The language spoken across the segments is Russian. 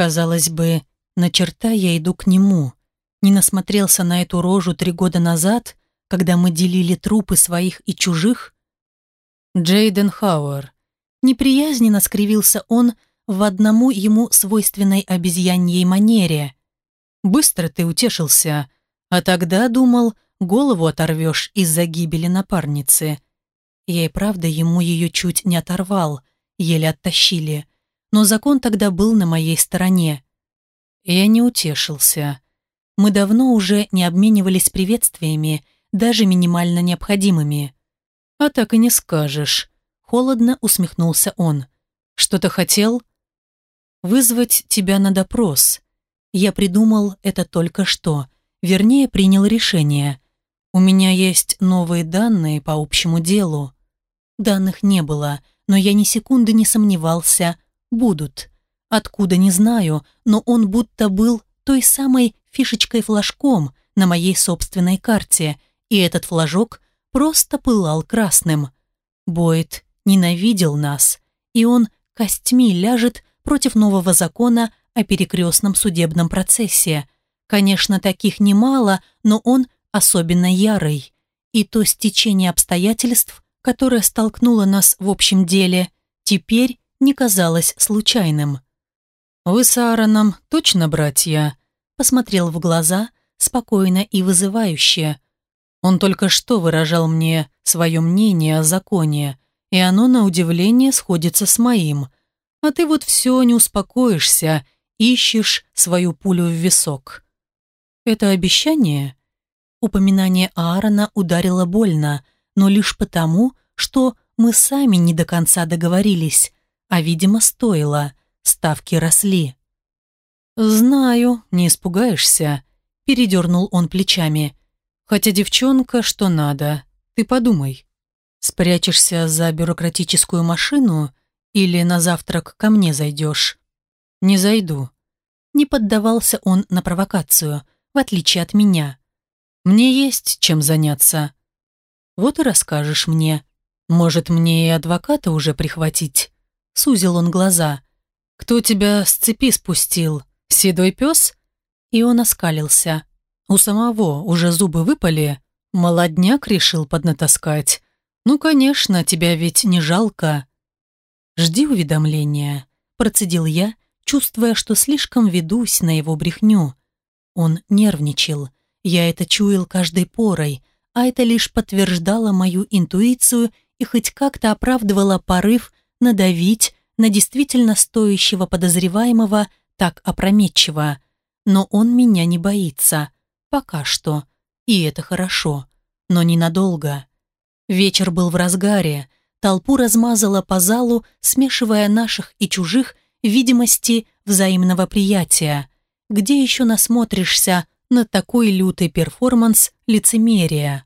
Казалось бы, на черта я иду к нему. Не насмотрелся на эту рожу три года назад, когда мы делили трупы своих и чужих? Джейден Хауэр. Неприязненно скривился он в одному ему свойственной обезьяньей манере. Быстро ты утешился, а тогда думал, голову оторвешь из-за гибели напарницы. Я и правда ему ее чуть не оторвал, еле оттащили. Но закон тогда был на моей стороне. Я не утешился. Мы давно уже не обменивались приветствиями, даже минимально необходимыми. А так и не скажешь. Холодно усмехнулся он. Что-то хотел? Вызвать тебя на допрос. Я придумал это только что. Вернее, принял решение. У меня есть новые данные по общему делу. Данных не было, но я ни секунды не сомневался. Будут. Откуда, не знаю, но он будто был той самой фишечкой-флажком на моей собственной карте, и этот флажок просто пылал красным. Бойд ненавидел нас, и он костьми ляжет против нового закона о перекрестном судебном процессе. Конечно, таких немало, но он особенно ярый. И то стечение обстоятельств, которое столкнуло нас в общем деле, теперь не казалось случайным. «Вы с Аароном точно братья?» Посмотрел в глаза, спокойно и вызывающе. Он только что выражал мне свое мнение о законе, и оно, на удивление, сходится с моим. А ты вот все не успокоишься, ищешь свою пулю в висок. Это обещание? Упоминание Аарона ударило больно, но лишь потому, что мы сами не до конца договорились, а, видимо, стоило, ставки росли. «Знаю, не испугаешься», — передернул он плечами. «Хотя девчонка, что надо, ты подумай. Спрячешься за бюрократическую машину или на завтрак ко мне зайдешь?» «Не зайду». Не поддавался он на провокацию, в отличие от меня. Мне есть чем заняться. Вот и расскажешь мне. Может, мне и адвоката уже прихватить?» Сузил он глаза. «Кто тебя с цепи спустил? Седой пес?» И он оскалился. У самого уже зубы выпали. Молодняк решил поднатаскать. «Ну, конечно, тебя ведь не жалко». «Жди уведомления», – процедил я, чувствуя, что слишком ведусь на его брехню. Он нервничал. Я это чуял каждой порой, а это лишь подтверждало мою интуицию и хоть как-то оправдывало порыв надавить на действительно стоящего подозреваемого так опрометчиво. Но он меня не боится. Пока что. И это хорошо. Но ненадолго. Вечер был в разгаре. Толпу размазала по залу, смешивая наших и чужих видимости взаимного приятия. Где еще насмотришься на такой лютый перформанс лицемерия.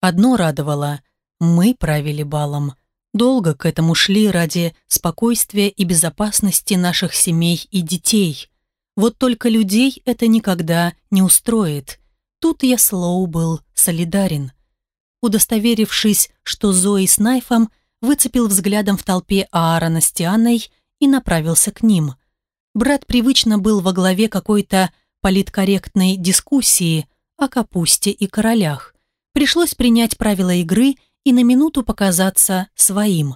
Одно радовало – мы правили балом. Долго к этому шли ради спокойствия и безопасности наших семей и детей. Вот только людей это никогда не устроит. Тут я Слоу был солидарен. Удостоверившись, что Зои с Найфом, выцепил взглядом в толпе Аарона с Тианой и направился к ним. Брат привычно был во главе какой-то политкорректной дискуссии о капусте и королях. Пришлось принять правила игры и на минуту показаться своим.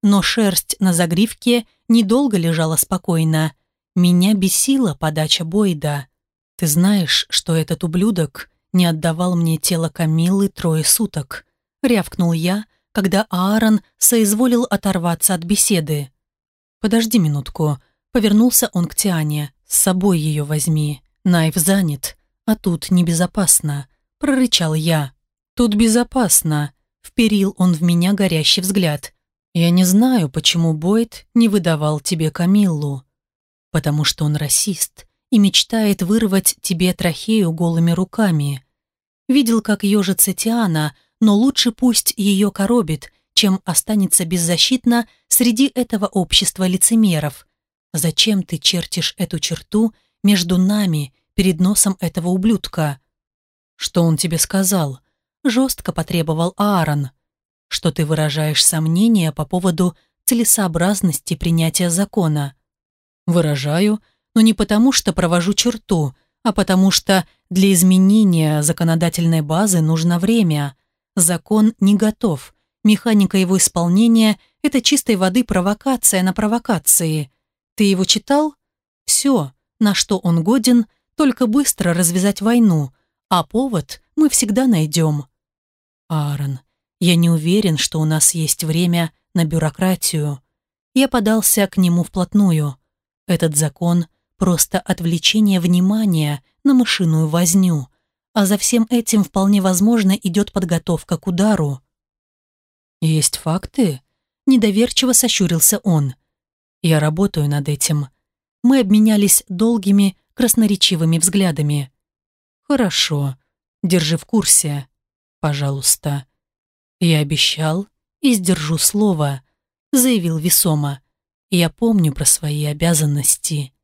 Но шерсть на загривке недолго лежала спокойно. Меня бесила подача Бойда. Ты знаешь, что этот ублюдок не отдавал мне тело Камиллы трое суток. Рявкнул я, когда Аарон соизволил оторваться от беседы. «Подожди минутку», — повернулся он к Тиане. «С собой ее возьми». Найв занят, а тут небезопасно», — прорычал я. «Тут безопасно», — вперил он в меня горящий взгляд. «Я не знаю, почему Бойд не выдавал тебе Камиллу. Потому что он расист и мечтает вырвать тебе трахею голыми руками. Видел, как ежится Тиана, но лучше пусть ее коробит, чем останется беззащитно среди этого общества лицемеров. Зачем ты чертишь эту черту между нами, перед носом этого ублюдка. Что он тебе сказал? Жестко потребовал Аарон. Что ты выражаешь сомнения по поводу целесообразности принятия закона. Выражаю, но не потому, что провожу черту, а потому что для изменения законодательной базы нужно время. Закон не готов. Механика его исполнения – это чистой воды провокация на провокации. Ты его читал? Все, на что он годен, только быстро развязать войну, а повод мы всегда найдем. Аарон, я не уверен, что у нас есть время на бюрократию. Я подался к нему вплотную. Этот закон – просто отвлечение внимания на мышиную возню, а за всем этим вполне возможно идет подготовка к удару. «Есть факты?» – недоверчиво сощурился он. «Я работаю над этим». Мы обменялись долгими, красноречивыми взглядами. «Хорошо. Держи в курсе. Пожалуйста». «Я обещал и сдержу слово», — заявил весомо. «Я помню про свои обязанности».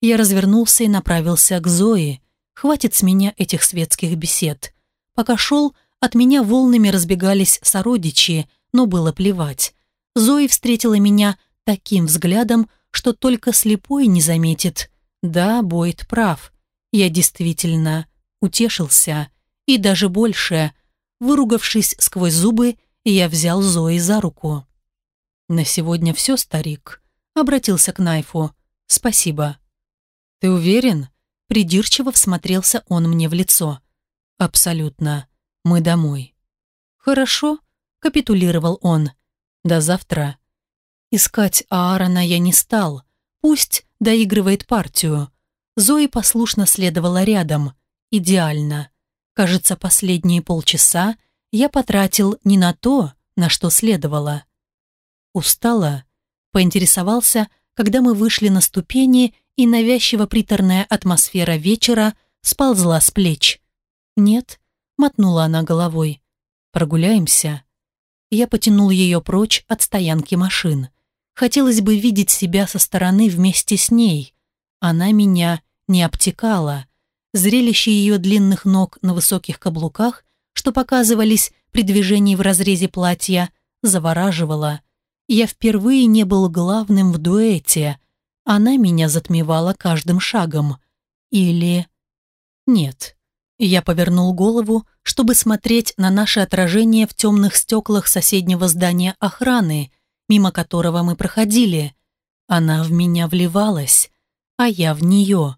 Я развернулся и направился к Зое. Хватит с меня этих светских бесед. Пока шел, от меня волнами разбегались сородичи, но было плевать. Зои встретила меня таким взглядом, что только слепой не заметит. Да, Бойд прав. Я действительно утешился. И даже больше. Выругавшись сквозь зубы, я взял Зои за руку. «На сегодня все, старик», — обратился к Найфу. «Спасибо». «Ты уверен?» Придирчиво всмотрелся он мне в лицо. «Абсолютно. Мы домой». «Хорошо», — капитулировал он. «До завтра». Искать Аарона я не стал. Пусть доигрывает партию. Зои послушно следовала рядом. Идеально. Кажется, последние полчаса я потратил не на то, на что следовало. Устала, поинтересовался, когда мы вышли на ступени, и навязчиво приторная атмосфера вечера сползла с плеч. «Нет», — мотнула она головой. «Прогуляемся». Я потянул ее прочь от стоянки машин. Хотелось бы видеть себя со стороны вместе с ней. Она меня не обтекала. Зрелище ее длинных ног на высоких каблуках, что показывались при движении в разрезе платья, завораживало. Я впервые не был главным в дуэте. Она меня затмевала каждым шагом. Или... Нет. Я повернул голову, чтобы смотреть на наше отражение в темных стеклах соседнего здания охраны, мимо которого мы проходили. Она в меня вливалась, а я в нее.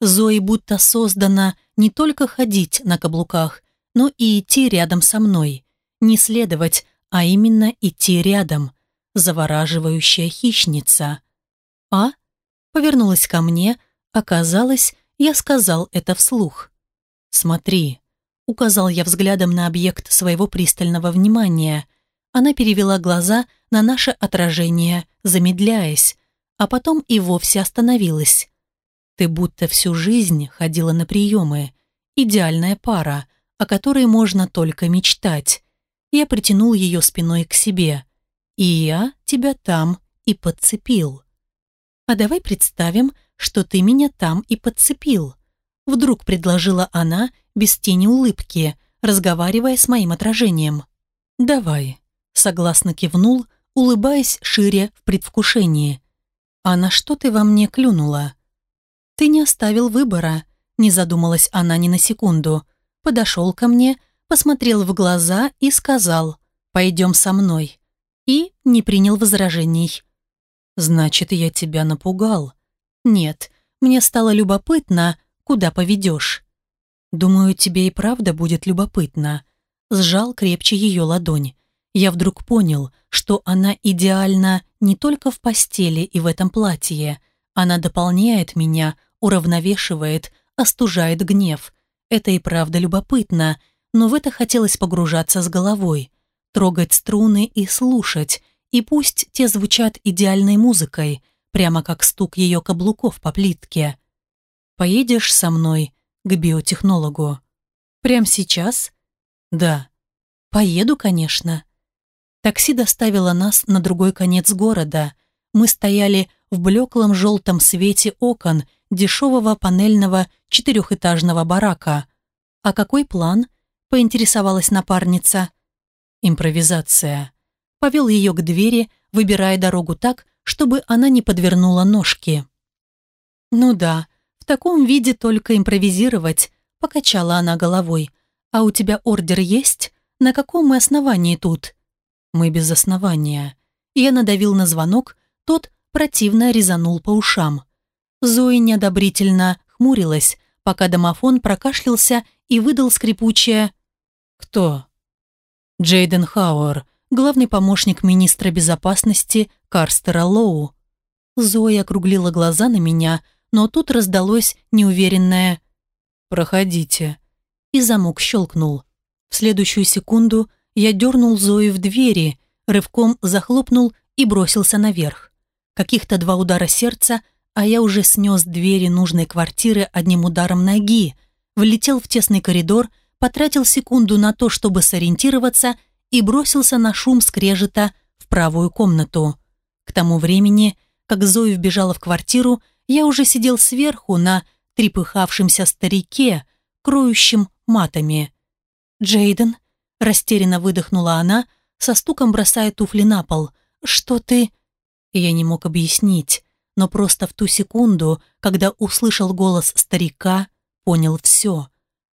Зои будто создана не только ходить на каблуках, но и идти рядом со мной. Не следовать, а именно идти рядом. Завораживающая хищница. А? Повернулась ко мне, оказалось, я сказал это вслух. «Смотри», — указал я взглядом на объект своего пристального внимания. Она перевела глаза на наше отражение, замедляясь, а потом и вовсе остановилась. Ты будто всю жизнь ходила на приемы. Идеальная пара, о которой можно только мечтать. Я притянул ее спиной к себе. И я тебя там и подцепил. А давай представим, что ты меня там и подцепил. Вдруг предложила она без тени улыбки, разговаривая с моим отражением. «Давай», — согласно кивнул, улыбаясь шире в предвкушении. «А на что ты во мне клюнула?» «Ты не оставил выбора», — не задумалась она ни на секунду. Подошел ко мне, посмотрел в глаза и сказал «Пойдем со мной». И не принял возражений. «Значит, я тебя напугал?» «Нет, мне стало любопытно, куда поведешь». «Думаю, тебе и правда будет любопытно». Сжал крепче ее ладонь. Я вдруг понял, что она идеальна не только в постели и в этом платье. Она дополняет меня, уравновешивает, остужает гнев. Это и правда любопытно, но в это хотелось погружаться с головой, трогать струны и слушать, и пусть те звучат идеальной музыкой, прямо как стук ее каблуков по плитке. «Поедешь со мной к биотехнологу?» «Прямо сейчас?» «Да». «Поеду, конечно». Такси доставило нас на другой конец города. Мы стояли в блеклом желтом свете окон дешевого панельного четырехэтажного барака. «А какой план?» – поинтересовалась напарница. «Импровизация». Повел ее к двери, выбирая дорогу так, чтобы она не подвернула ножки. Ну да, в таком виде только импровизировать, покачала она головой. А у тебя ордер есть? На каком мы основании тут? Мы без основания. Я надавил на звонок, тот противно резанул по ушам. Зои неодобрительно хмурилась, пока домофон прокашлялся и выдал скрипучее «Кто?» Джейден Хауэр, главный помощник министра безопасности Карстера Лоу. Зоя округлила глаза на меня, но тут раздалось неуверенное «Проходите». И замок щелкнул. В следующую секунду я дернул Зою в двери, рывком захлопнул и бросился наверх. Каких-то два удара сердца, а я уже снес двери нужной квартиры одним ударом ноги, влетел в тесный коридор, потратил секунду на то, чтобы сориентироваться и бросился на шум скрежета в правую комнату. К тому времени, как Зоя вбежала в квартиру, я уже сидел сверху на трепыхавшемся старике, кроющем матами. «Джейден», — растерянно выдохнула она, со стуком бросая туфли на пол. «Что ты...» Я не мог объяснить, но просто в ту секунду, когда услышал голос старика, понял все.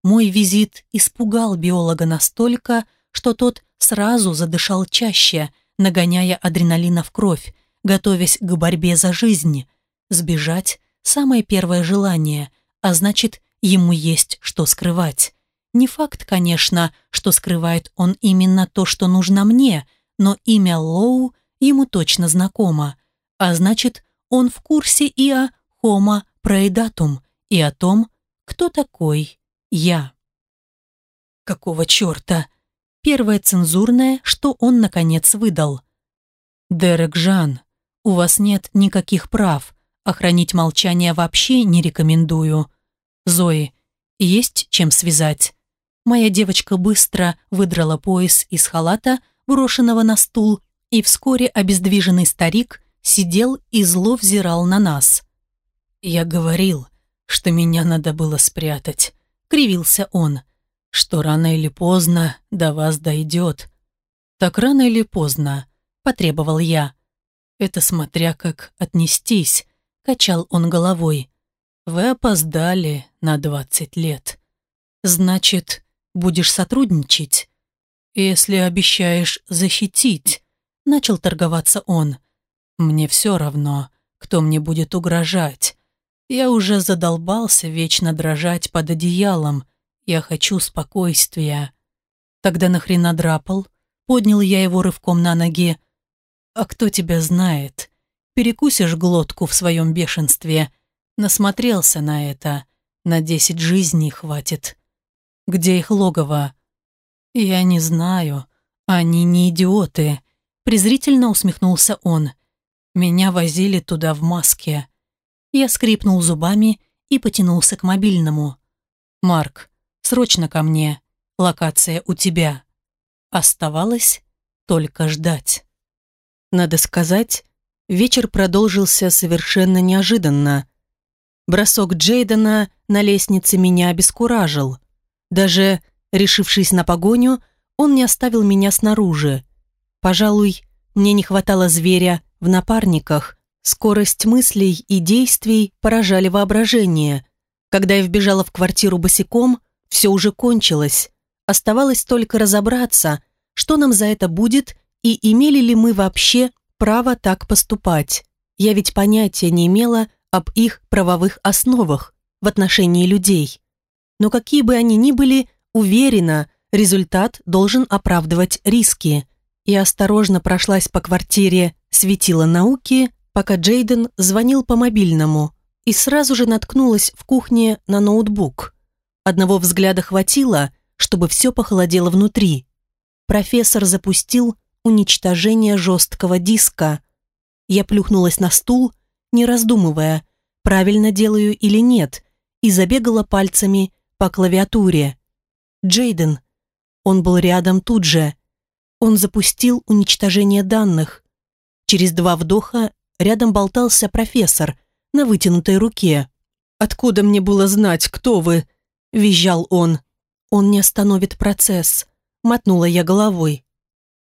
Мой визит испугал биолога настолько, что тот сразу задышал чаще, нагоняя адреналина в кровь, готовясь к борьбе за жизнь. Сбежать – самое первое желание, а значит, ему есть что скрывать. Не факт, конечно, что скрывает он именно то, что нужно мне, но имя Лоу ему точно знакомо. А значит, он в курсе и о Homo Praedatum, и о том, кто такой я. Какого черта? Первое цензурное, что он наконец выдал. Дерек Жан, у вас нет никаких прав. Охранить молчание вообще не рекомендую. Зои, есть чем связать. Моя девочка быстро выдрала пояс из халата, брошенного на стул, и вскоре обездвиженный старик сидел и зло взирал на нас. «Я говорил, что меня надо было спрятать», — кривился он, «что рано или поздно до вас дойдет». «Так рано или поздно», — потребовал я. «Это смотря как отнестись», — качал он головой. «Вы опоздали на двадцать лет». «Значит, будешь сотрудничать. Если обещаешь защитить, начал торговаться он. Мне все равно, кто мне будет угрожать. Я уже задолбался вечно дрожать под одеялом. Я хочу спокойствия. Тогда нахрена драпал? Поднял я его рывком на ноги. А кто тебя знает? Перекусишь глотку в своем бешенстве. Насмотрелся на это. На десять жизней хватит. Где их логово? Я не знаю. Они не идиоты. Презрительно усмехнулся он. Меня возили туда в маске. Я скрипнул зубами и потянулся к мобильному. «Марк, срочно ко мне. Локация у тебя». Оставалось только ждать. Надо сказать, вечер продолжился совершенно неожиданно. Бросок Джейдена на лестнице меня обескуражил. Даже решившись на погоню, он не оставил меня снаружи. Пожалуй, мне не хватало зверя в напарниках. Скорость мыслей и действий поражали воображение. Когда я вбежала в квартиру босиком, все уже кончилось. Оставалось только разобраться, что нам за это будет и имели ли мы вообще право так поступать. Я ведь понятия не имела об их правовых основах в отношении людей но какие бы они ни были, уверена, результат должен оправдывать риски. И осторожно прошлась по квартире светила науки, пока Джейден звонил по мобильному, и сразу же наткнулась в кухне на ноутбук. Одного взгляда хватило, чтобы все похолодело внутри. Профессор запустил уничтожение жесткого диска. Я плюхнулась на стул, не раздумывая, правильно делаю или нет, и забегала пальцами по клавиатуре. Джейден. Он был рядом тут же. Он запустил уничтожение данных. Через два вдоха рядом болтался профессор на вытянутой руке. «Откуда мне было знать, кто вы?» – визжал он. «Он не остановит процесс», – мотнула я головой.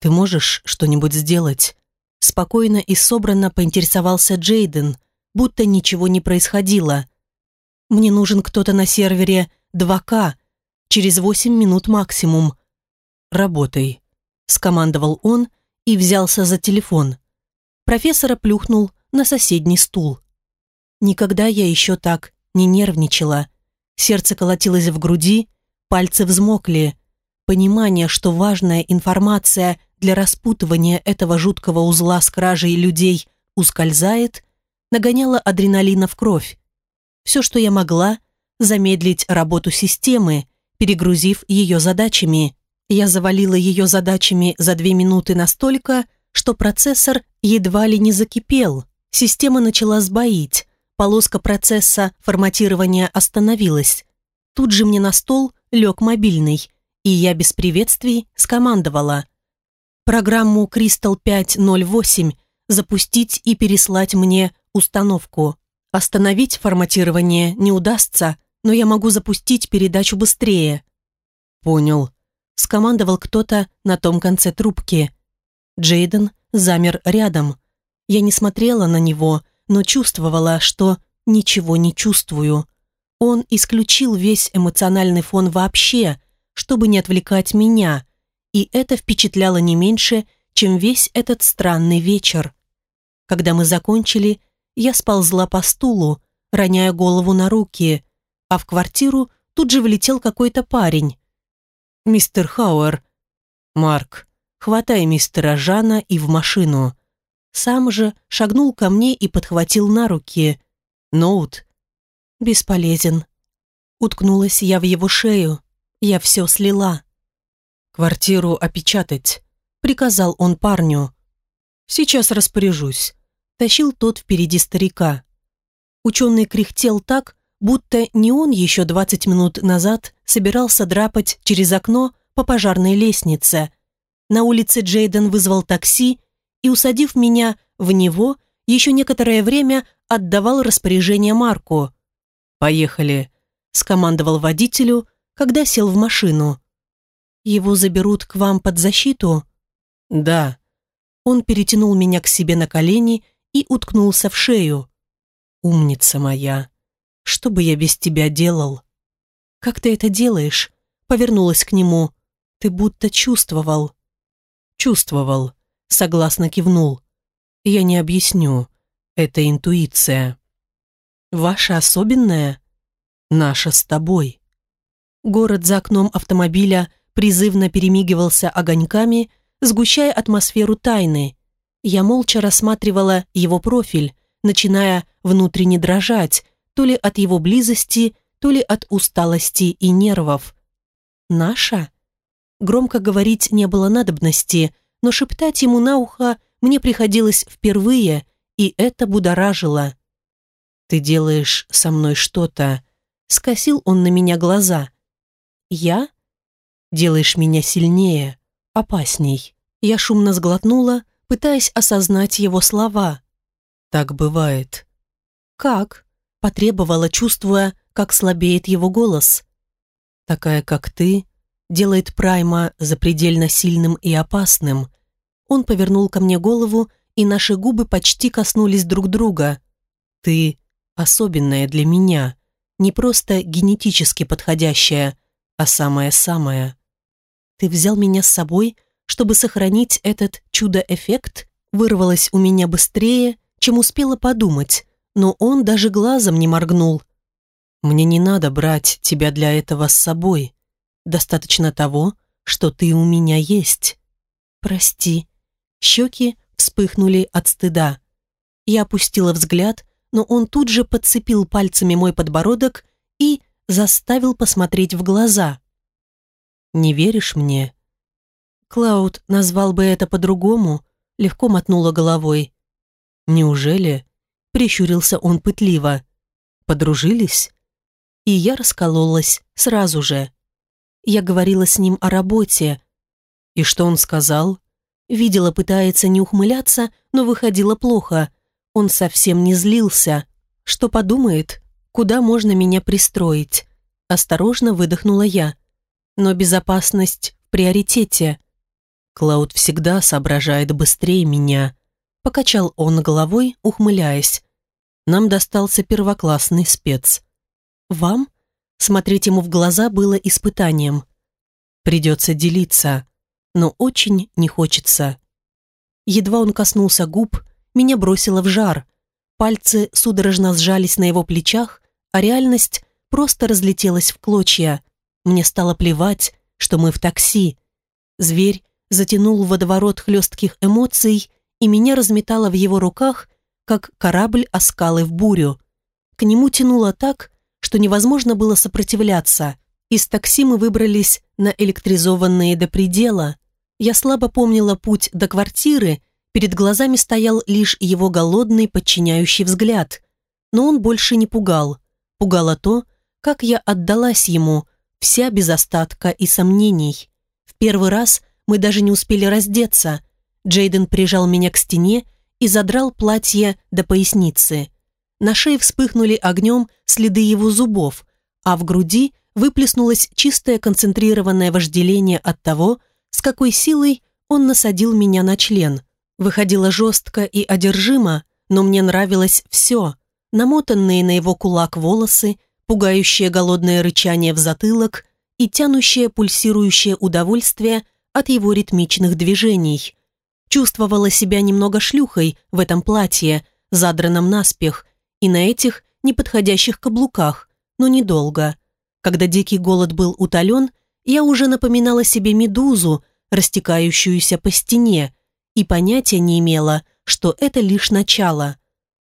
«Ты можешь что-нибудь сделать?» Спокойно и собранно поинтересовался Джейден. будто ничего не происходило. «Мне нужен кто-то на сервере 2К, через 8 минут максимум». «Работай», — скомандовал он и взялся за телефон. Профессора плюхнул на соседний стул. Никогда я еще так не нервничала. Сердце колотилось в груди, пальцы взмокли. Понимание, что важная информация для распутывания этого жуткого узла с кражей людей ускользает, нагоняло адреналина в кровь. Все, что я могла, замедлить работу системы, перегрузив ее задачами. Я завалила ее задачами за две минуты настолько, что процессор едва ли не закипел. Система начала сбоить. Полоска процесса форматирования остановилась. Тут же мне на стол лег мобильный, и я без приветствий скомандовала. Программу Crystal 508 запустить и переслать мне установку. Остановить форматирование не удастся, но я могу запустить передачу быстрее. Понял. Скомандовал кто-то на том конце трубки. Джейден замер рядом. Я не смотрела на него, но чувствовала, что ничего не чувствую. Он исключил весь эмоциональный фон вообще, чтобы не отвлекать меня, и это впечатляло не меньше, чем весь этот странный вечер. Когда мы закончили, я сползла по стулу, роняя голову на руки, а в квартиру тут же влетел какой-то парень. «Мистер Хауэр». «Марк, хватай мистера Жана и в машину». Сам же шагнул ко мне и подхватил на руки. «Ноут». «Бесполезен». Уткнулась я в его шею. Я все слила. «Квартиру опечатать», — приказал он парню. «Сейчас распоряжусь», — тащил тот впереди старика. Ученый кряхтел так, будто не он еще 20 минут назад собирался драпать через окно по пожарной лестнице. На улице Джейден вызвал такси и, усадив меня в него, еще некоторое время отдавал распоряжение Марку. «Поехали», — скомандовал водителю, когда сел в машину. «Его заберут к вам под защиту?» «Да». Он перетянул меня к себе на колени и уткнулся в шею. «Умница моя! Что бы я без тебя делал?» «Как ты это делаешь?» Повернулась к нему. «Ты будто чувствовал». «Чувствовал», согласно кивнул. «Я не объясню. Это интуиция». «Ваша особенная?» «Наша с тобой». Город за окном автомобиля призывно перемигивался огоньками, сгущая атмосферу тайны. Я молча рассматривала его профиль, начиная внутренне дрожать, то ли от его близости, то ли от усталости и нервов. «Наша?» Громко говорить не было надобности, но шептать ему на ухо мне приходилось впервые, и это будоражило. «Ты делаешь со мной что-то», — скосил он на меня глаза. «Я?» «Делаешь меня сильнее, опасней». Я шумно сглотнула, пытаясь осознать его слова. «Так бывает». «Как?» — потребовала, чувствуя, как слабеет его голос. «Такая, как ты, делает Прайма запредельно сильным и опасным». Он повернул ко мне голову, и наши губы почти коснулись друг друга. «Ты особенная для меня, не просто генетически подходящая, а самая-самая. Ты взял меня с собой, чтобы сохранить этот чудо-эффект? Вырвалось у меня быстрее, чем успела подумать, но он даже глазом не моргнул. Мне не надо брать тебя для этого с собой. Достаточно того, что ты у меня есть. Прости. Щеки вспыхнули от стыда. Я опустила взгляд, но он тут же подцепил пальцами мой подбородок и заставил посмотреть в глаза. «Не веришь мне?» Клауд назвал бы это по-другому, легко мотнула головой. «Неужели?» — прищурился он пытливо. «Подружились?» И я раскололась сразу же. Я говорила с ним о работе. И что он сказал? Видела, пытается не ухмыляться, но выходило плохо. Он совсем не злился. Что подумает? Куда можно меня пристроить? Осторожно выдохнула я. Но безопасность в приоритете. Клауд всегда соображает быстрее меня. Покачал он головой, ухмыляясь. Нам достался первоклассный спец. Вам? Смотреть ему в глаза было испытанием. Придется делиться, но очень не хочется. Едва он коснулся губ, меня бросило в жар. Пальцы судорожно сжались на его плечах, а реальность просто разлетелась в клочья. Мне стало плевать, что мы в такси. Зверь затянул водоворот хлестких эмоций, и меня разметало в его руках, как корабль о скалы в бурю. К нему тянуло так, что невозможно было сопротивляться. Из такси мы выбрались на электризованные до предела. Я слабо помнила путь до квартиры, перед глазами стоял лишь его голодный подчиняющий взгляд. Но он больше не пугал. Пугало то, как я отдалась ему, вся без остатка и сомнений. В первый раз мы даже не успели раздеться. Джейден прижал меня к стене и задрал платье до поясницы. На шее вспыхнули огнем следы его зубов, а в груди выплеснулось чистое концентрированное вожделение от того, с какой силой он насадил меня на член. Выходило жестко и одержимо, но мне нравилось все. Намотанные на его кулак волосы, пугающее голодное рычание в затылок и тянущее пульсирующее удовольствие от его ритмичных движений. Чувствовала себя немного шлюхой в этом платье, задранном наспех, и на этих неподходящих каблуках, но недолго. Когда дикий голод был утолен, я уже напоминала себе медузу, растекающуюся по стене, и понятия не имела, что это лишь начало.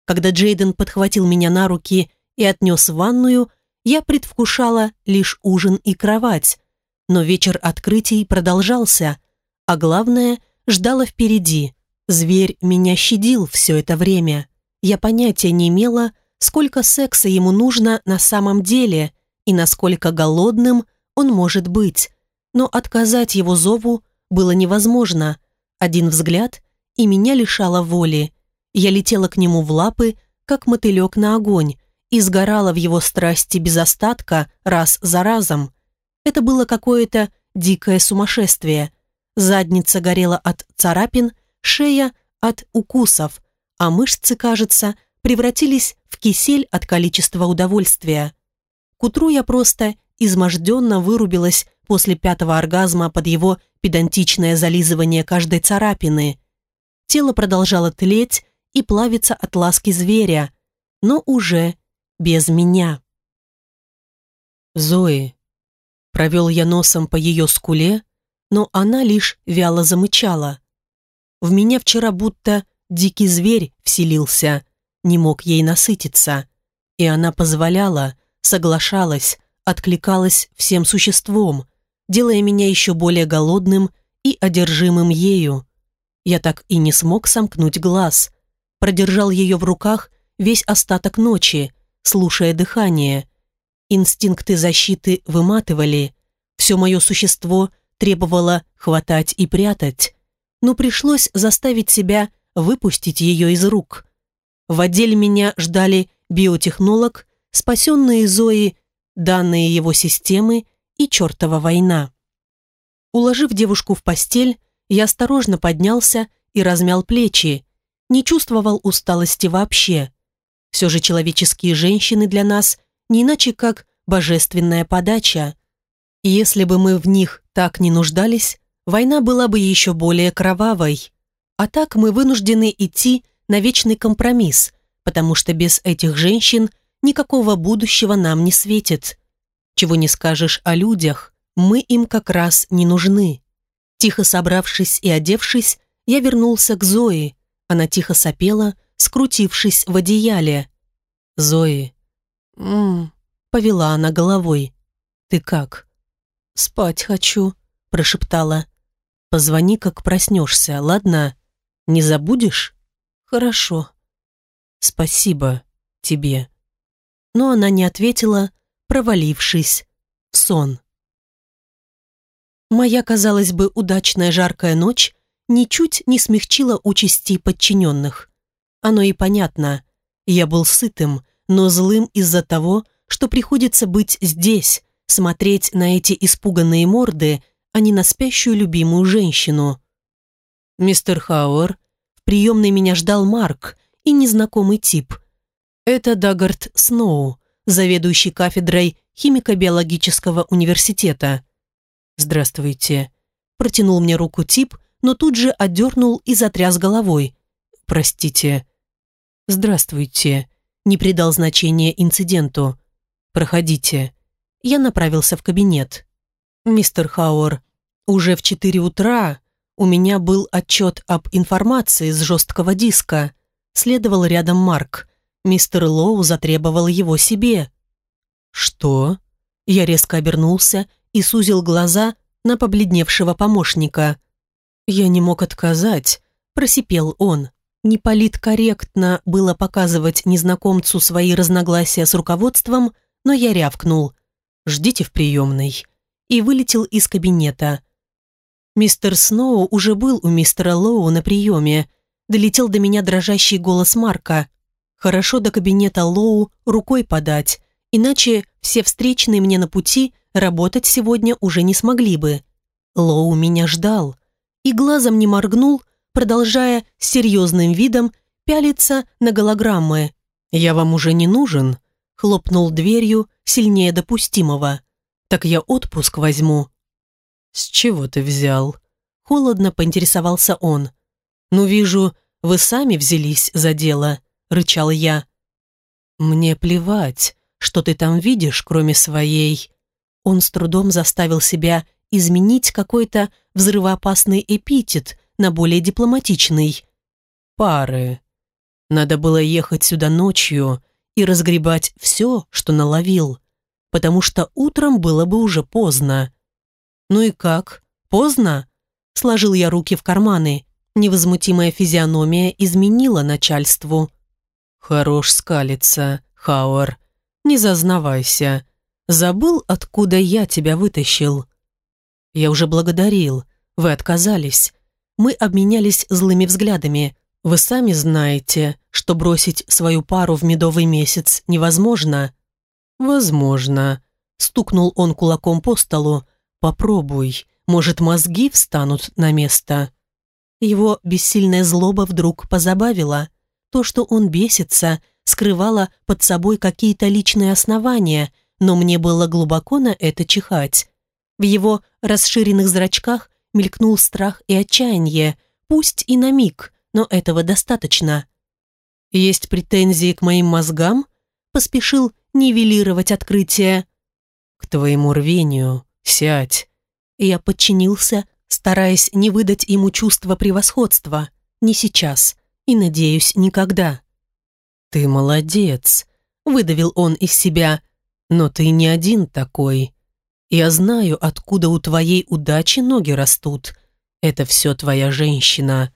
Когда Джейден подхватил меня на руки и отнес в ванную, я предвкушала лишь ужин и кровать, но вечер открытий продолжался, а главное, ждало впереди. Зверь меня щадил все это время. Я понятия не имела, сколько секса ему нужно на самом деле и насколько голодным он может быть. Но отказать его зову было невозможно. Один взгляд, и меня лишало воли. Я летела к нему в лапы, как мотылек на огонь, и сгорала в его страсти без остатка раз за разом. Это было какое-то дикое сумасшествие. Задница горела от царапин, шея от укусов, а мышцы, кажется, превратились в кисель от количества удовольствия. К утру я просто изможденно вырубилась после пятого оргазма под его педантичное зализывание каждой царапины. Тело продолжало тлеть и плавиться от ласки зверя, но уже без меня. Зои. Провел я носом по ее скуле, но она лишь вяло замычала. В меня вчера будто дикий зверь вселился, не мог ей насытиться, и она позволяла, соглашалась, откликалась всем существом, делая меня еще более голодным и одержимым ею. Я так и не смог сомкнуть глаз, продержал ее в руках весь остаток ночи, слушая дыхание. Инстинкты защиты выматывали, все мое существо требовало хватать и прятать, но пришлось заставить себя выпустить ее из рук. В отделе меня ждали биотехнолог, спасенные Зои, данные его системы и чертова война. Уложив девушку в постель, я осторожно поднялся и размял плечи, не чувствовал усталости вообще. Все же человеческие женщины для нас не иначе как божественная подача. Если бы мы в них так не нуждались, война была бы еще более кровавой. А так мы вынуждены идти на вечный компромисс, потому что без этих женщин никакого будущего нам не светит. Чего не скажешь о людях, мы им как раз не нужны. Тихо собравшись и одевшись, я вернулся к Зое. Она тихо сопела, скрутившись в одеяле. «Зои». «М-м», повела она головой. «Ты как?» «Спать хочу», — прошептала. «Позвони, как проснешься, ладно? Не забудешь?» «Хорошо». «Спасибо тебе». Но она не ответила, провалившись в сон. Моя, казалось бы, удачная жаркая ночь ничуть не смягчила участи подчиненных. Оно и понятно. Я был сытым, но злым из-за того, что приходится быть здесь, смотреть на эти испуганные морды, а не на спящую любимую женщину. «Мистер Хауэр», в приемной меня ждал Марк и незнакомый тип. Это Дагард Сноу, заведующий кафедрой химико-биологического университета. «Здравствуйте», – протянул мне руку тип, но тут же отдернул и затряс головой. «Простите». «Здравствуйте», – не придал значения инциденту. «Проходите». Я направился в кабинет. «Мистер Хауэр, уже в четыре утра у меня был отчет об информации с жесткого диска. Следовал рядом Марк. Мистер Лоу затребовал его себе. «Что?» Я резко обернулся и сузил глаза на побледневшего помощника. «Я не мог отказать», – просипел он. Не политкорректно было показывать незнакомцу свои разногласия с руководством, но я рявкнул. «Ждите в приемной». И вылетел из кабинета. Мистер Сноу уже был у мистера Лоу на приеме. Долетел до меня дрожащий голос Марка. Хорошо до кабинета Лоу рукой подать, иначе все встречные мне на пути работать сегодня уже не смогли бы. Лоу меня ждал и глазом не моргнул, продолжая с серьезным видом пялиться на голограммы. «Я вам уже не нужен?» Хлопнул дверью сильнее допустимого. «Так я отпуск возьму». «С чего ты взял?» Холодно поинтересовался он. «Ну, вижу, вы сами взялись за дело», — рычал я. «Мне плевать, что ты там видишь, кроме своей...» Он с трудом заставил себя изменить какой-то взрывоопасный эпитет на более дипломатичный. «Пары. Надо было ехать сюда ночью и разгребать все, что наловил, потому что утром было бы уже поздно. «Ну и как? Поздно?» Сложил я руки в карманы. Невозмутимая физиономия изменила начальству. «Хорош скалиться, Хауэр. Не зазнавайся. Забыл, откуда я тебя вытащил?» «Я уже благодарил. Вы отказались. Мы обменялись злыми взглядами. Вы сами знаете, что бросить свою пару в медовый месяц невозможно». «Возможно», — стукнул он кулаком по столу, Попробуй, может, мозги встанут на место. Его бессильная злоба вдруг позабавила. То, что он бесится, скрывало под собой какие-то личные основания, но мне было глубоко на это чихать. В его расширенных зрачках мелькнул страх и отчаяние, пусть и на миг, но этого достаточно. «Есть претензии к моим мозгам?» Поспешил нивелировать открытие. «К твоему рвению», «Сядь!» Я подчинился, стараясь не выдать ему чувство превосходства. Не сейчас. И, надеюсь, никогда. «Ты молодец!» — выдавил он из себя. «Но ты не один такой. Я знаю, откуда у твоей удачи ноги растут. Это все твоя женщина».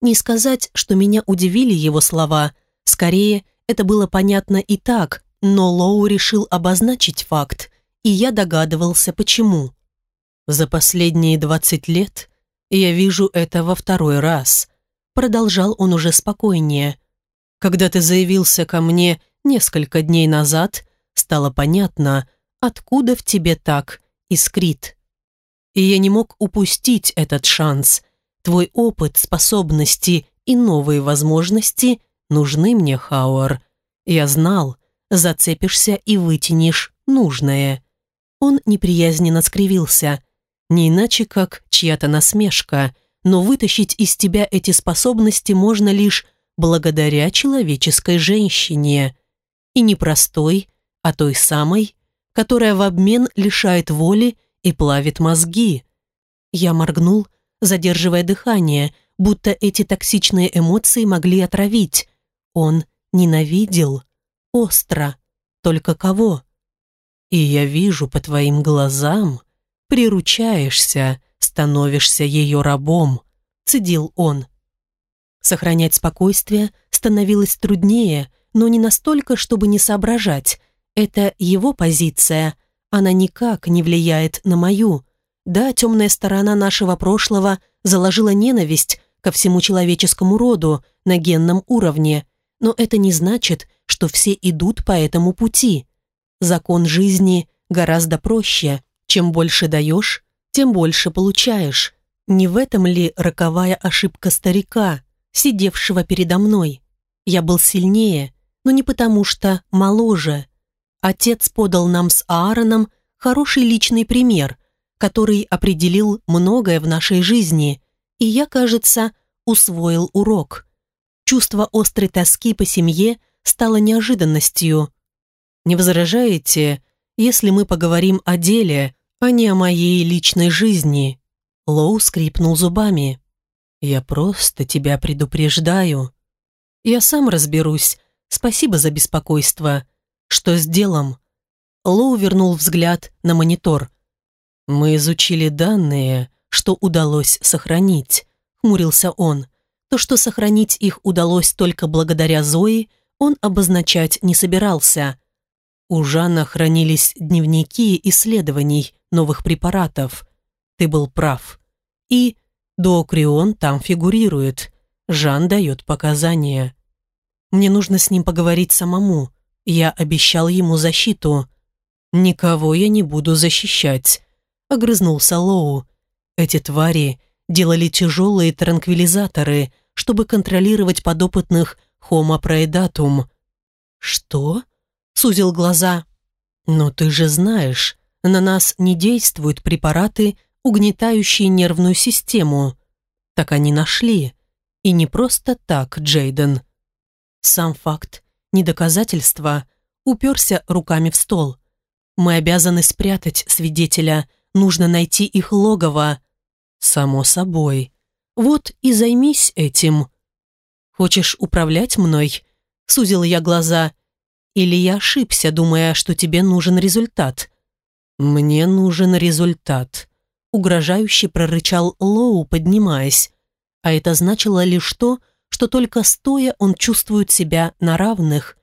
Не сказать, что меня удивили его слова. Скорее, это было понятно и так, но Лоу решил обозначить факт и я догадывался, почему. «За последние двадцать лет я вижу это во второй раз», продолжал он уже спокойнее. «Когда ты заявился ко мне несколько дней назад, стало понятно, откуда в тебе так искрит. И я не мог упустить этот шанс. Твой опыт, способности и новые возможности нужны мне, Хауэр. Я знал, зацепишься и вытянешь нужное. Он неприязненно скривился. Не иначе, как чья-то насмешка, но вытащить из тебя эти способности можно лишь благодаря человеческой женщине. И не простой, а той самой, которая в обмен лишает воли и плавит мозги. Я моргнул, задерживая дыхание, будто эти токсичные эмоции могли отравить. Он ненавидел. Остро. Только кого? И я вижу по твоим глазам, приручаешься, становишься ее рабом», — цедил он. Сохранять спокойствие становилось труднее, но не настолько, чтобы не соображать. Это его позиция, она никак не влияет на мою. Да, темная сторона нашего прошлого заложила ненависть ко всему человеческому роду на генном уровне, но это не значит, что все идут по этому пути. Закон жизни гораздо проще. Чем больше даешь, тем больше получаешь. Не в этом ли роковая ошибка старика, сидевшего передо мной? Я был сильнее, но не потому что моложе. Отец подал нам с Аароном хороший личный пример, который определил многое в нашей жизни, и я, кажется, усвоил урок. Чувство острой тоски по семье стало неожиданностью. «Не возражаете, если мы поговорим о деле, а не о моей личной жизни?» Лоу скрипнул зубами. «Я просто тебя предупреждаю. Я сам разберусь. Спасибо за беспокойство. Что с делом?» Лоу вернул взгляд на монитор. «Мы изучили данные, что удалось сохранить», — хмурился он. То, что сохранить их удалось только благодаря Зои, он обозначать не собирался. У Жана хранились дневники исследований новых препаратов. Ты был прав. И Доокрион там фигурирует. Жан дает показания. Мне нужно с ним поговорить самому. Я обещал ему защиту. Никого я не буду защищать. Огрызнулся Лоу. Эти твари делали тяжелые транквилизаторы, чтобы контролировать подопытных Homo praedatum. Что? Сузил глаза. Но ты же знаешь, на нас не действуют препараты, угнетающие нервную систему. Так они нашли. И не просто так, Джейден. Сам факт, не доказательство, уперся руками в стол. Мы обязаны спрятать свидетеля, нужно найти их логово. Само собой. Вот и займись этим. Хочешь управлять мной? Сузила я глаза. Или я ошибся, думая, что тебе нужен результат? Мне нужен результат. Угрожающе прорычал Лоу, поднимаясь. А это значило лишь то, что только стоя он чувствует себя на равных,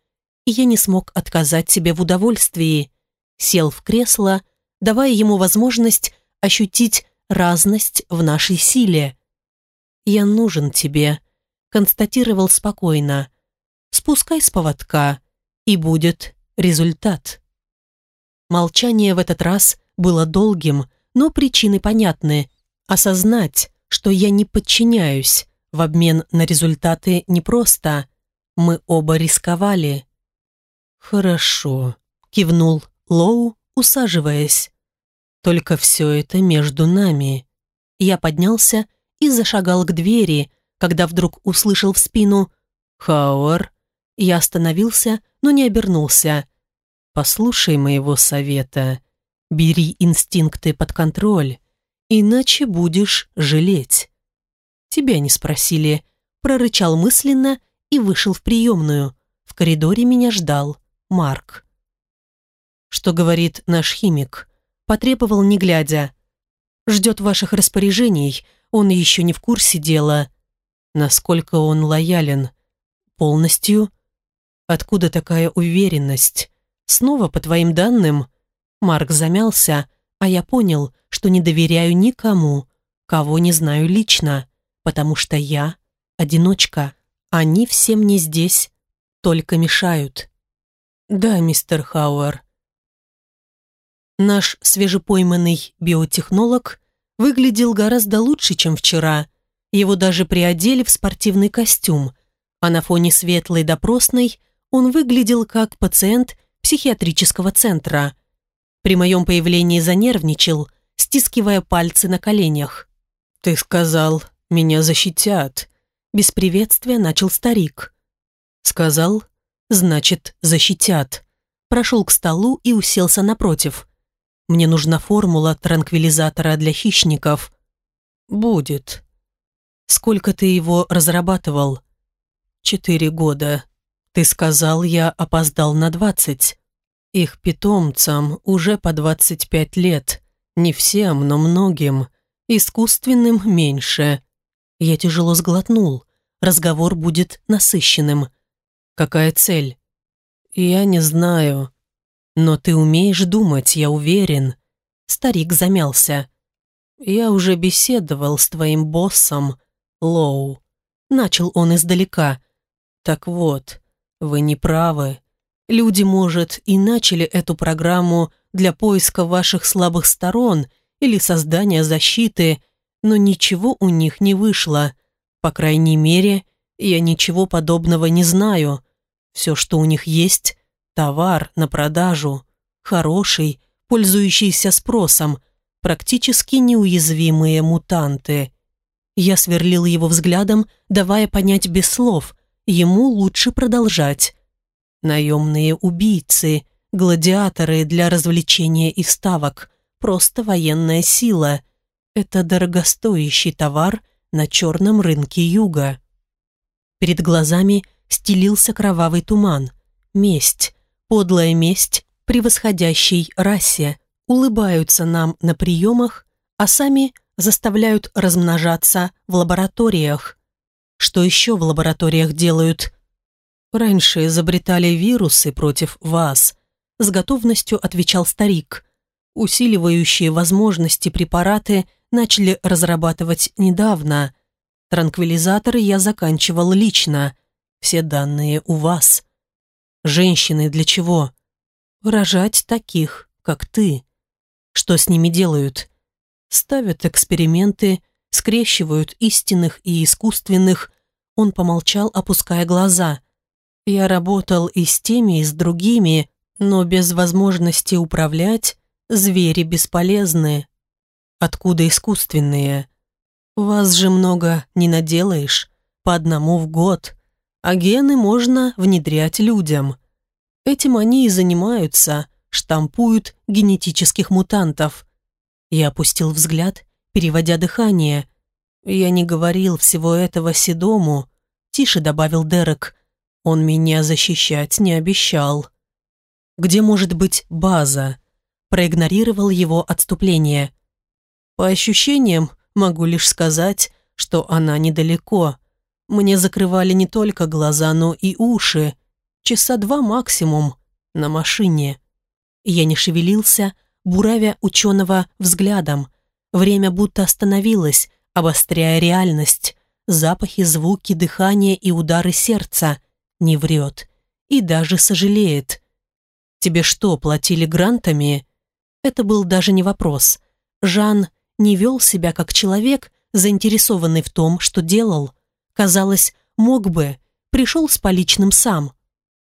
и я не смог отказать себе в удовольствии. Сел в кресло, давая ему возможность ощутить разность в нашей силе. «Я нужен тебе», — констатировал спокойно. «Спускай с поводка, и будет результат». Молчание в этот раз было долгим, но причины понятны. Осознать, что я не подчиняюсь, в обмен на результаты непросто. Мы оба рисковали. «Хорошо», — кивнул Лоу, усаживаясь. «Только все это между нами». Я поднялся и зашагал к двери, когда вдруг услышал в спину «Хауэр». Я остановился, но не обернулся. «Послушай моего совета. Бери инстинкты под контроль, иначе будешь жалеть». «Тебя не спросили», прорычал мысленно и вышел в приемную. В коридоре меня ждал Марк. «Что говорит наш химик?» Потребовал, не глядя. «Ждет ваших распоряжений, он еще не в курсе дела. Насколько он лоялен? Полностью? Откуда такая уверенность? Снова, по твоим данным?» Марк замялся, а я понял, что не доверяю никому, кого не знаю лично потому что я одиночка. Они все мне здесь только мешают. Да, мистер Хауэр. Наш свежепойманный биотехнолог выглядел гораздо лучше, чем вчера. Его даже приодели в спортивный костюм, а на фоне светлой допросной он выглядел как пациент психиатрического центра. При моем появлении занервничал, стискивая пальцы на коленях. «Ты сказал, меня защитят», — без приветствия начал старик. Сказал, значит, защитят. Прошел к столу и уселся напротив. Мне нужна формула транквилизатора для хищников. Будет. Сколько ты его разрабатывал? Четыре года. Ты сказал, я опоздал на двадцать. Их питомцам уже по двадцать пять лет. Не всем, но многим. Искусственным меньше. Я тяжело сглотнул. Разговор будет насыщенным. Какая цель? Я не знаю. Но ты умеешь думать, я уверен. Старик замялся. Я уже беседовал с твоим боссом, Лоу. Начал он издалека. Так вот, вы не правы. Люди, может, и начали эту программу для поиска ваших слабых сторон или создания защиты, но ничего у них не вышло. По крайней мере, я ничего подобного не знаю. Все, что у них есть, товар на продажу, хороший, пользующийся спросом, практически неуязвимые мутанты. Я сверлил его взглядом, давая понять без слов, ему лучше продолжать. Наемные убийцы, гладиаторы для развлечения и ставок, просто военная сила. Это дорогостоящий товар на черном рынке юга. Перед глазами стелился кровавый туман. Месть, подлая месть, превосходящей расе, улыбаются нам на приемах, а сами заставляют размножаться в лабораториях. Что еще в лабораториях делают? Раньше изобретали вирусы против вас, с готовностью отвечал старик. Усиливающие возможности препараты начали разрабатывать недавно. Транквилизаторы я заканчивал лично. Все данные у вас. Женщины для чего? Рожать таких, как ты. Что с ними делают? Ставят эксперименты, скрещивают истинных и искусственных. Он помолчал, опуская глаза. Я работал и с теми, и с другими, но без возможности управлять звери бесполезны. Откуда искусственные? Вас же много не наделаешь, по одному в год, а гены можно внедрять людям. Этим они и занимаются, штампуют генетических мутантов. Я опустил взгляд, переводя дыхание. Я не говорил всего этого Седому, тише добавил Дерек. Он меня защищать не обещал. Где может быть база? Проигнорировал его отступление. По ощущениям, могу лишь сказать, что она недалеко. Мне закрывали не только глаза, но и уши. Часа два максимум на машине. Я не шевелился, буравя ученого взглядом. Время будто остановилось, обостряя реальность. Запахи, звуки, дыхание и удары сердца. Не врет. И даже сожалеет. «Тебе что, платили грантами?» Это был даже не вопрос. Жан не вел себя как человек, заинтересованный в том, что делал. Казалось, мог бы, пришел с поличным сам.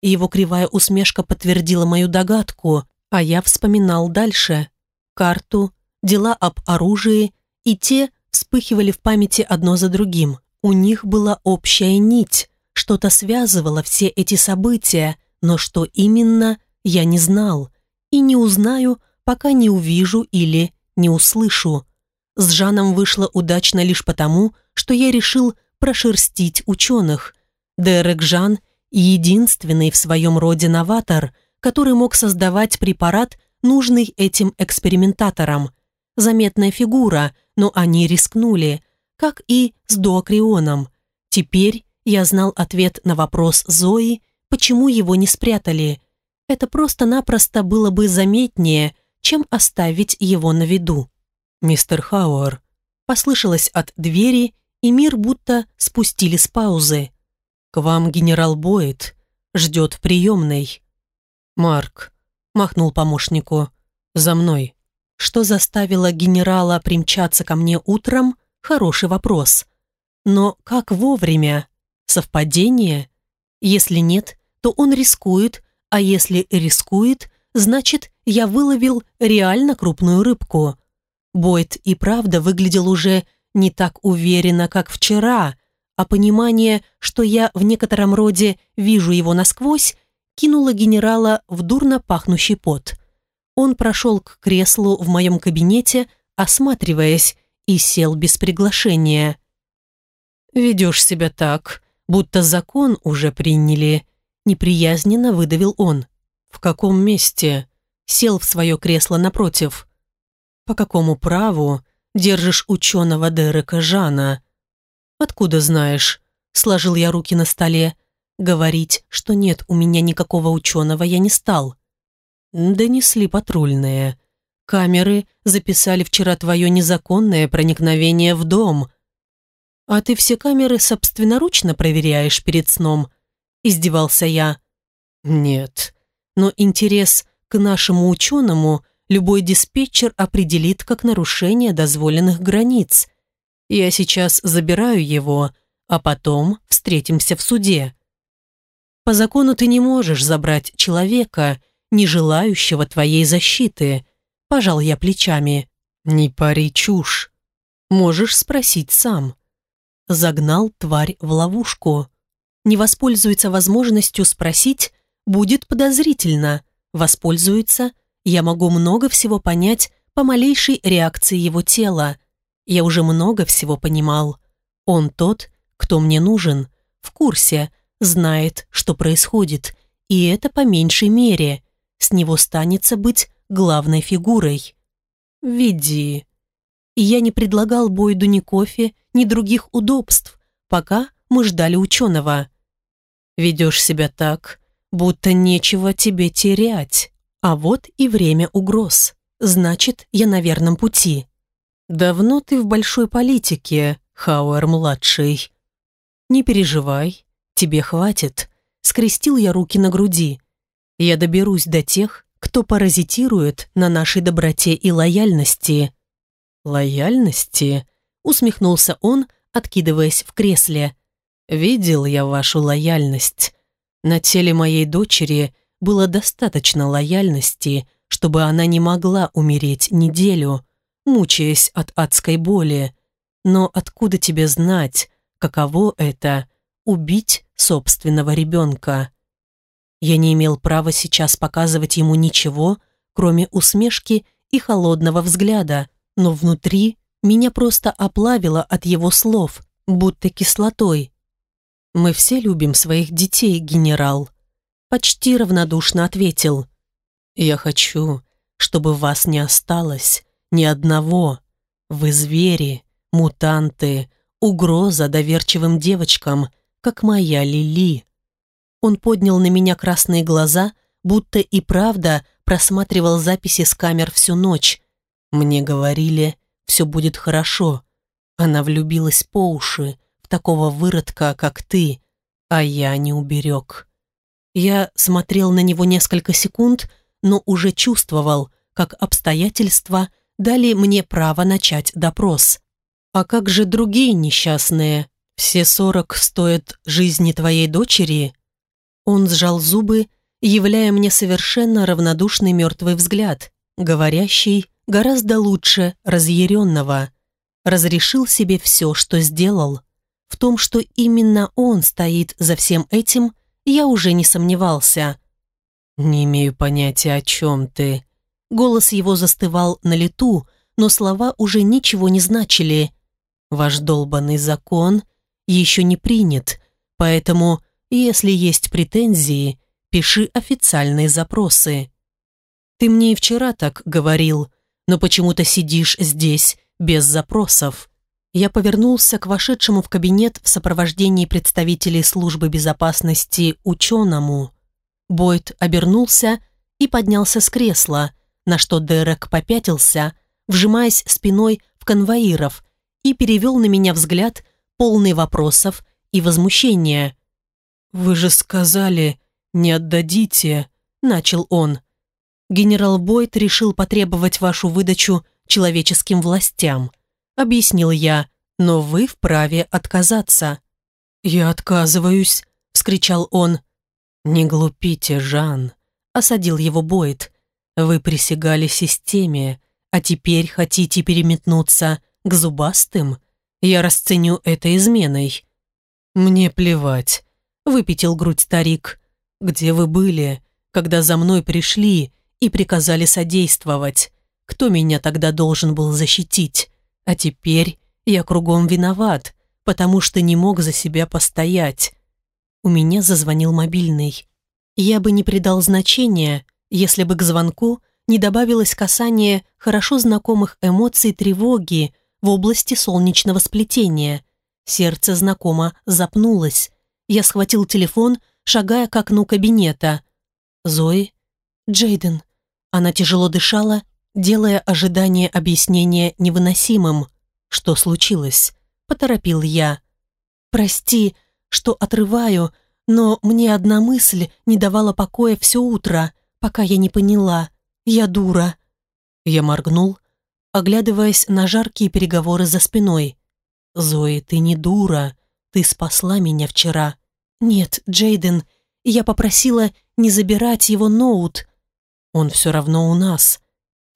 Его кривая усмешка подтвердила мою догадку. А я вспоминал дальше. Карту, дела об оружии, и те вспыхивали в памяти одно за другим. У них была общая нить, что-то связывало все эти события, но что именно, я не знал. И не узнаю, пока не увижу или не услышу. С Жаном вышло удачно лишь потому, что я решил прошерстить ученых. Дерек Жан – единственный в своем роде новатор – который мог создавать препарат, нужный этим экспериментаторам. Заметная фигура, но они рискнули, как и с доокрионом. Теперь я знал ответ на вопрос Зои, почему его не спрятали. Это просто-напросто было бы заметнее, чем оставить его на виду. «Мистер Хауэр», послышалось от двери, и мир будто спустили с паузы. «К вам генерал Боyd ждет в приемной». «Марк», — махнул помощнику, — «за мной». Что заставило генерала примчаться ко мне утром – хороший вопрос. Но как вовремя? Совпадение? Если нет, то он рискует, а если рискует, значит, я выловил реально крупную рыбку. Бойд и правда выглядел уже не так уверенно, как вчера, а понимание, что я в некотором роде вижу его насквозь, кинула генерала в дурно пахнущий пот. Он прошел к креслу в моем кабинете, осматриваясь, и сел без приглашения. «Ведешь себя так, будто закон уже приняли», — неприязненно выдавил он. «В каком месте?» Сел в свое кресло напротив. «По какому праву держишь ученого Дерека Жана?» «Откуда знаешь?» Сложил я руки на столе. Говорить, что нет у меня никакого ученого, я не стал. Донесли патрульные. Камеры записали вчера твое незаконное проникновение в дом. А ты все камеры собственноручно проверяешь перед сном? Издевался я. Нет. Но интерес к нашему ученому любой диспетчер определит как нарушение дозволенных границ. Я сейчас забираю его, а потом встретимся в суде. По закону ты не можешь забрать человека, не желающего твоей защиты. Пожал я плечами. Не пари чушь. Можешь спросить сам. Загнал тварь в ловушку. Не воспользуется возможностью спросить, будет подозрительно. Воспользуется, я могу много всего понять по малейшей реакции его тела. Я уже много всего понимал. Он тот, кто мне нужен, в курсе, знает, что происходит, и это по меньшей мере. С него станется быть главной фигурой. Веди. я не предлагал Бойду ни кофе, ни других удобств, пока мы ждали ученого. Ведешь себя так, будто нечего тебе терять. А вот и время угроз. Значит, я на верном пути. Давно ты в большой политике, Хауэр-младший. Не переживай, тебе хватит. Скрестил я руки на груди. Я доберусь до тех, кто паразитирует на нашей доброте и лояльности. Лояльности? Усмехнулся он, откидываясь в кресле. Видел я вашу лояльность. На теле моей дочери было достаточно лояльности, чтобы она не могла умереть неделю, мучаясь от адской боли. Но откуда тебе знать, каково это – убить собственного ребенка? Я не имел права сейчас показывать ему ничего, кроме усмешки и холодного взгляда, но внутри меня просто оплавило от его слов, будто кислотой. «Мы все любим своих детей, генерал», – почти равнодушно ответил. «Я хочу, чтобы вас не осталось ни одного. Вы звери, мутанты, угроза доверчивым девочкам, как моя Лили. Он поднял на меня красные глаза, будто и правда просматривал записи с камер всю ночь. Мне говорили, все будет хорошо. Она влюбилась по уши в такого выродка, как ты, а я не уберег. Я смотрел на него несколько секунд, но уже чувствовал, как обстоятельства дали мне право начать допрос. «А как же другие несчастные? Все сорок стоят жизни твоей дочери?» Он сжал зубы, являя мне совершенно равнодушный мертвый взгляд, говорящий гораздо лучше разъяренного. Разрешил себе все, что сделал. В том, что именно он стоит за всем этим, я уже не сомневался. «Не имею понятия, о чем ты». Голос его застывал на лету, но слова уже ничего не значили. Ваш долбанный закон еще не принят, поэтому, если есть претензии, пиши официальные запросы. Ты мне и вчера так говорил, но почему-то сидишь здесь без запросов. Я повернулся к вошедшему в кабинет в сопровождении представителей службы безопасности ученому. Бойд обернулся и поднялся с кресла, на что Дерек попятился, вжимаясь спиной в конвоиров, и перевел на меня взгляд, полный вопросов и возмущения. «Вы же сказали, не отдадите», — начал он. «Генерал Бойд решил потребовать вашу выдачу человеческим властям», — объяснил я, «но вы вправе отказаться». «Я отказываюсь», — вскричал он. «Не глупите, Жан», — осадил его Бойд. «Вы присягали системе, а теперь хотите переметнуться к зубастым? Я расценю это изменой». «Мне плевать», — выпятил грудь старик. «Где вы были, когда за мной пришли и приказали содействовать? Кто меня тогда должен был защитить? А теперь я кругом виноват, потому что не мог за себя постоять». У меня зазвонил мобильный. Я бы не придал значения, если бы к звонку не добавилось касание хорошо знакомых эмоций тревоги, в области солнечного сплетения. Сердце знакомо запнулось. Я схватил телефон, шагая к окну кабинета. Зои? Джейден. Она тяжело дышала, делая ожидание объяснения невыносимым. Что случилось? Поторопил я. Прости, что отрываю, но мне одна мысль не давала покоя все утро, пока я не поняла. Я дура. Я моргнул, оглядываясь на жаркие переговоры за спиной. «Зои, ты не дура. Ты спасла меня вчера». «Нет, Джейден, Я попросила не забирать его ноут. Он все равно у нас.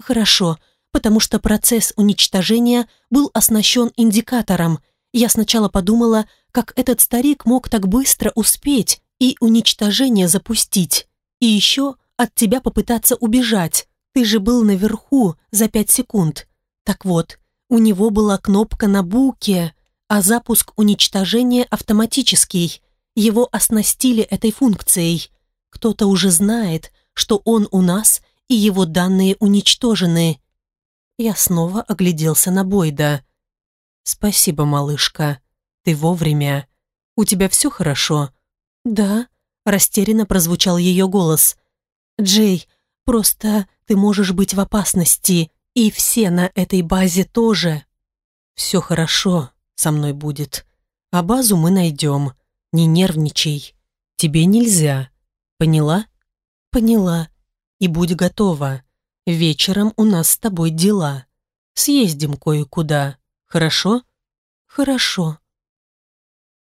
Хорошо, потому что процесс уничтожения был оснащен индикатором. Я сначала подумала, как этот старик мог так быстро успеть и уничтожение запустить. И еще от тебя попытаться убежать. Ты же был наверху за пять секунд. Так вот, у него была кнопка на буке, а запуск уничтожения автоматический. Его оснастили этой функцией. Кто-то уже знает, что он у нас и его данные уничтожены. Я снова огляделся на Бойда. «Спасибо, малышка. Ты вовремя. У тебя все хорошо?» «Да», — растерянно прозвучал ее голос. «Джей, просто ты можешь быть в опасности, и все на этой базе тоже». «Все хорошо со мной будет. А базу мы найдем. Не нервничай. Тебе нельзя. Поняла?» «Поняла. И будь готова. Вечером у нас с тобой дела. Съездим кое-куда. Хорошо?» «Хорошо»,